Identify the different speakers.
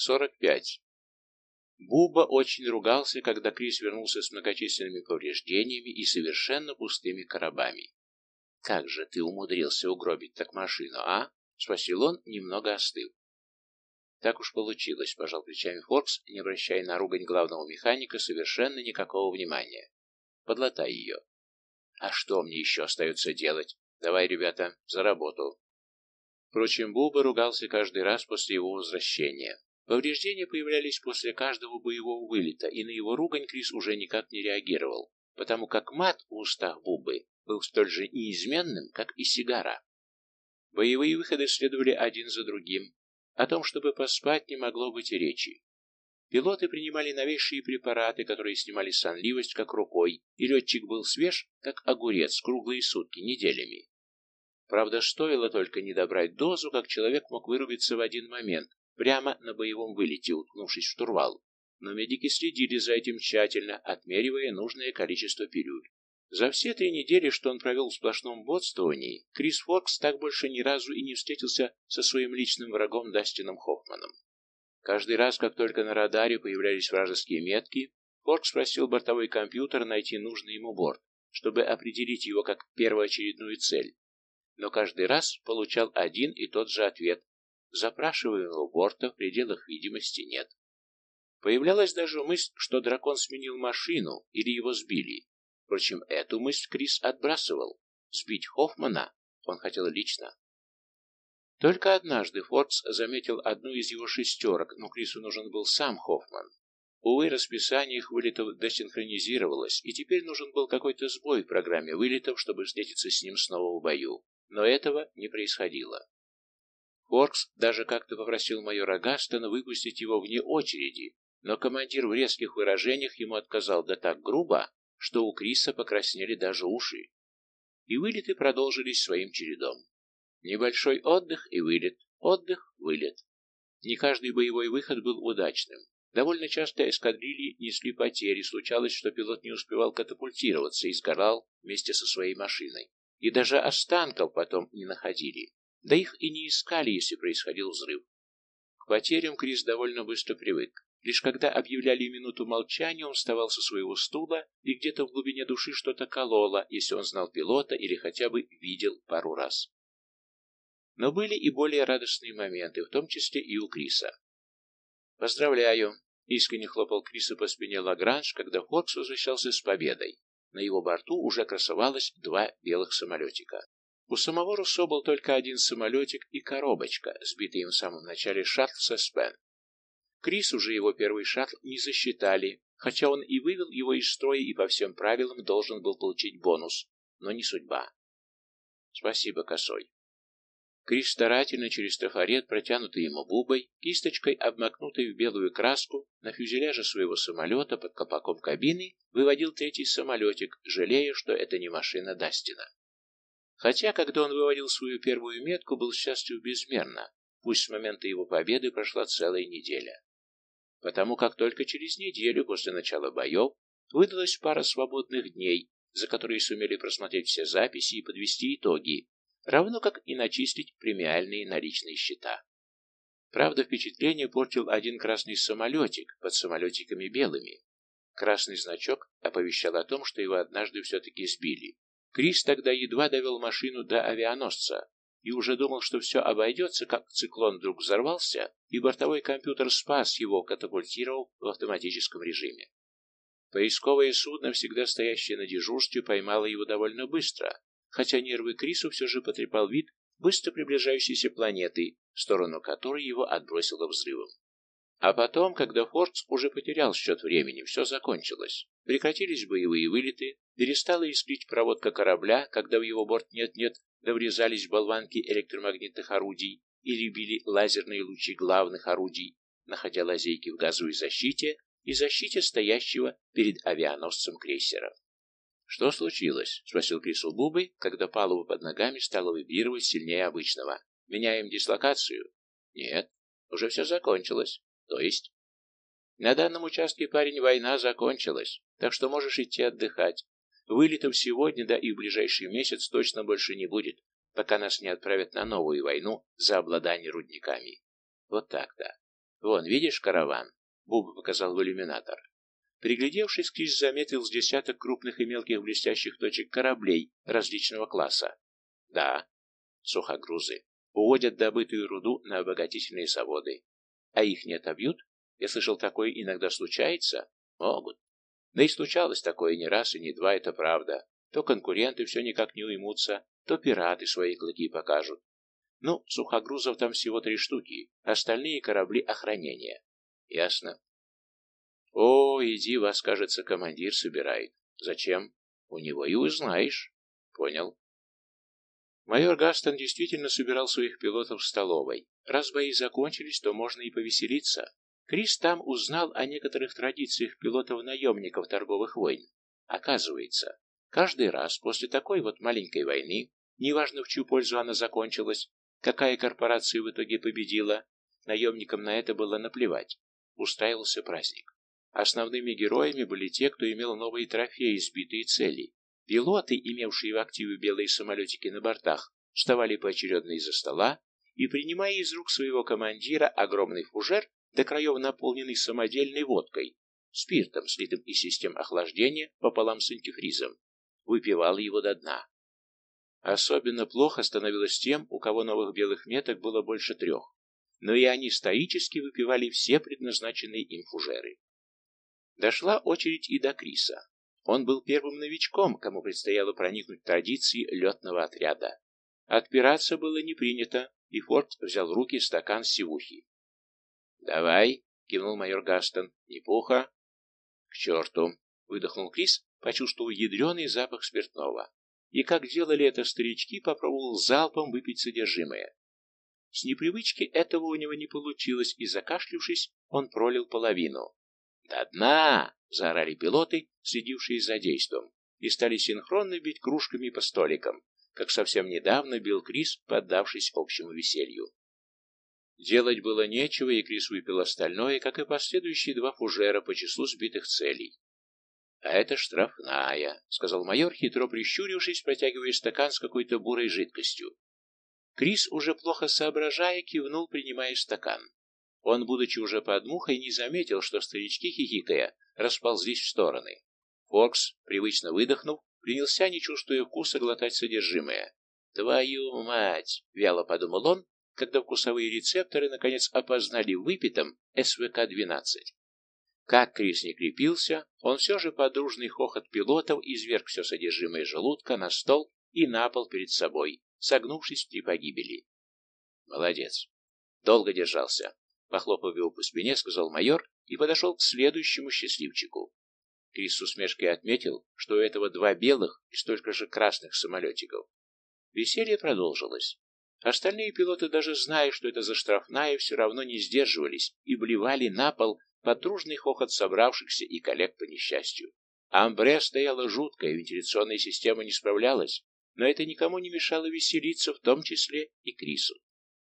Speaker 1: 45. Буба очень ругался, когда Крис вернулся с многочисленными повреждениями и совершенно пустыми коробами. «Как же ты умудрился угробить так машину, а?» — спросил он, немного остыл. «Так уж получилось», — пожал плечами Форкс, не обращая на ругань главного механика совершенно никакого внимания. «Подлатай ее». «А что мне еще остается делать? Давай, ребята, за работу». Впрочем, Буба ругался каждый раз после его возвращения. Повреждения появлялись после каждого боевого вылета, и на его ругань Крис уже никак не реагировал, потому как мат в устах Бубы был столь же неизменным, как и сигара. Боевые выходы следовали один за другим. О том, чтобы поспать, не могло быть и речи. Пилоты принимали новейшие препараты, которые снимали сонливость как рукой, и летчик был свеж, как огурец, круглые сутки, неделями. Правда, стоило только не добрать дозу, как человек мог вырубиться в один момент, прямо на боевом вылете, уткнувшись в штурвал. Но медики следили за этим тщательно, отмеривая нужное количество пилюль. За все три недели, что он провел в сплошном бодствовании, Крис Фокс так больше ни разу и не встретился со своим личным врагом Дастином Хоффманом. Каждый раз, как только на радаре появлялись вражеские метки, Фокс просил бортовой компьютер найти нужный ему борт, чтобы определить его как первоочередную цель, но каждый раз получал один и тот же ответ. Запрашиваемого борта в пределах видимости нет. Появлялась даже мысль, что дракон сменил машину или его сбили. Впрочем, эту мысль Крис отбрасывал. Сбить Хоффмана он хотел лично. Только однажды Фордс заметил одну из его шестерок, но Крису нужен был сам Хоффман. Увы, расписание их вылетов десинхронизировалось, и теперь нужен был какой-то сбой в программе вылетов, чтобы встретиться с ним снова в бою. Но этого не происходило. Форкс даже как-то попросил майора Гастона выпустить его вне очереди, но командир в резких выражениях ему отказал да так грубо, что у Криса покраснели даже уши. И вылеты продолжились своим чередом. Небольшой отдых и вылет, отдых, вылет. Не каждый боевой выход был удачным. Довольно часто эскадрильи несли потери, случалось, что пилот не успевал катапультироваться и сгорал вместе со своей машиной и даже останков потом не находили, да их и не искали, если происходил взрыв. К потерям Крис довольно быстро привык. Лишь когда объявляли минуту молчания, он вставал со своего стула, и где-то в глубине души что-то кололо, если он знал пилота или хотя бы видел пару раз. Но были и более радостные моменты, в том числе и у Криса. «Поздравляю!» — искренне хлопал Криса по спине Лагранж, когда Фокс возвращался с победой. На его борту уже красовалось два белых самолетика. У самого Руссо был только один самолетик и коробочка, сбитый им в самом начале шаттл Сеспен. Крис уже его первый шаттл не засчитали, хотя он и вывел его из строя и по всем правилам должен был получить бонус, но не судьба. Спасибо, Косой. Крис старательно через трафарет, протянутый ему бубой, кисточкой, обмакнутой в белую краску, на фюзеляже своего самолета под колпаком кабины выводил третий самолетик, жалея, что это не машина Дастина. Хотя, когда он выводил свою первую метку, был счастлив безмерно, пусть с момента его победы прошла целая неделя. Потому как только через неделю после начала боев выдалась пара свободных дней, за которые сумели просмотреть все записи и подвести итоги, равно как и начислить премиальные наличные счета. Правда, впечатление портил один красный самолетик под самолетиками белыми. Красный значок оповещал о том, что его однажды все-таки сбили. Крис тогда едва довел машину до авианосца и уже думал, что все обойдется, как циклон вдруг взорвался, и бортовой компьютер спас его, катапультировав в автоматическом режиме. Поисковое судно, всегда стоящее на дежурстве, поймало его довольно быстро, хотя нервы Крису все же потрепал вид быстро приближающейся планеты, в сторону которой его отбросило взрывом. А потом, когда Фордс уже потерял счет времени, все закончилось. Прекратились боевые вылеты, перестала искрить проводка корабля, когда в его борт нет-нет, да врезались болванки электромагнитных орудий или били лазерные лучи главных орудий, находя лазейки в газовой защите и защите стоящего перед авианосцем крейсера. «Что случилось?» — спросил Крис у Бубы, когда палуба под ногами стала вибрировать сильнее обычного. «Меняем дислокацию?» «Нет, уже все закончилось. То есть?» «На данном участке, парень, война закончилась, так что можешь идти отдыхать. Вылетов сегодня, да и в ближайший месяц точно больше не будет, пока нас не отправят на новую войну за обладание рудниками. Вот так-то. Вон, видишь караван? Буба показал в иллюминатор. Приглядевшись, Крис заметил с десяток крупных и мелких блестящих точек кораблей различного класса. Да, сухогрузы. Уводят добытую руду на обогатительные заводы. А их не отобьют? Я слышал, такое иногда случается. Могут. Да и случалось такое не раз и не два, это правда. То конкуренты все никак не уймутся, то пираты свои клыки покажут. Ну, сухогрузов там всего три штуки, остальные корабли охранения. Ясно. О, иди, вас, кажется, командир собирает. Зачем? У него и узнаешь. Понял. Майор Гастон действительно собирал своих пилотов в столовой. Раз бои закончились, то можно и повеселиться. Крис там узнал о некоторых традициях пилотов-наемников торговых войн. Оказывается, каждый раз после такой вот маленькой войны, неважно в чью пользу она закончилась, какая корпорация в итоге победила, наемникам на это было наплевать. Устраивался праздник. Основными героями были те, кто имел новые трофеи, сбитые цели. Пилоты, имевшие в активе белые самолетики на бортах, вставали поочередно из-за стола и, принимая из рук своего командира огромный фужер, до краев наполненный самодельной водкой, спиртом, слитым из систем охлаждения пополам с антифризом, выпивал его до дна. Особенно плохо становилось тем, у кого новых белых меток было больше трех, но и они стоически выпивали все предназначенные им фужеры. Дошла очередь и до Криса. Он был первым новичком, кому предстояло проникнуть в традиции летного отряда. Отпираться было не принято, и Форд взял в руки стакан сивухи. «Давай», — кивнул майор Гастон, — «не пуха». «К черту», — выдохнул Крис, почувствовав ядреный запах спиртного. И, как делали это старички, попробовал залпом выпить содержимое. С непривычки этого у него не получилось, и, закашлившись, он пролил половину. «До дна!» — заорали пилоты, следившие за действом, и стали синхронно бить кружками по столикам, как совсем недавно бил Крис, поддавшись общему веселью. Делать было нечего, и Крис выпил остальное, как и последующие два фужера по числу сбитых целей. — А это штрафная, — сказал майор, хитро прищурившись, протягивая стакан с какой-то бурой жидкостью. Крис, уже плохо соображая, кивнул, принимая стакан. Он, будучи уже под мухой, не заметил, что старички, хихикая, расползлись в стороны. Фокс, привычно выдохнув, принялся, не чувствуя вкуса, глотать содержимое. «Твою мать!» — вяло подумал он, когда вкусовые рецепторы наконец опознали в выпитом СВК-12. Как Крис не крепился, он все же подружный хохот пилотов изверг все содержимое желудка на стол и на пол перед собой, согнувшись в три погибели. Молодец. Долго держался. Похлопав его по спине, сказал майор и подошел к следующему счастливчику. Крис с усмешкой отметил, что у этого два белых и столько же красных самолетиков. Веселье продолжилось. Остальные пилоты, даже зная, что это за штрафная, все равно не сдерживались и блевали на пол под дружный хохот собравшихся и коллег по несчастью. Амбре стояла жуткая, вентиляционная система не справлялась, но это никому не мешало веселиться, в том числе и Крису.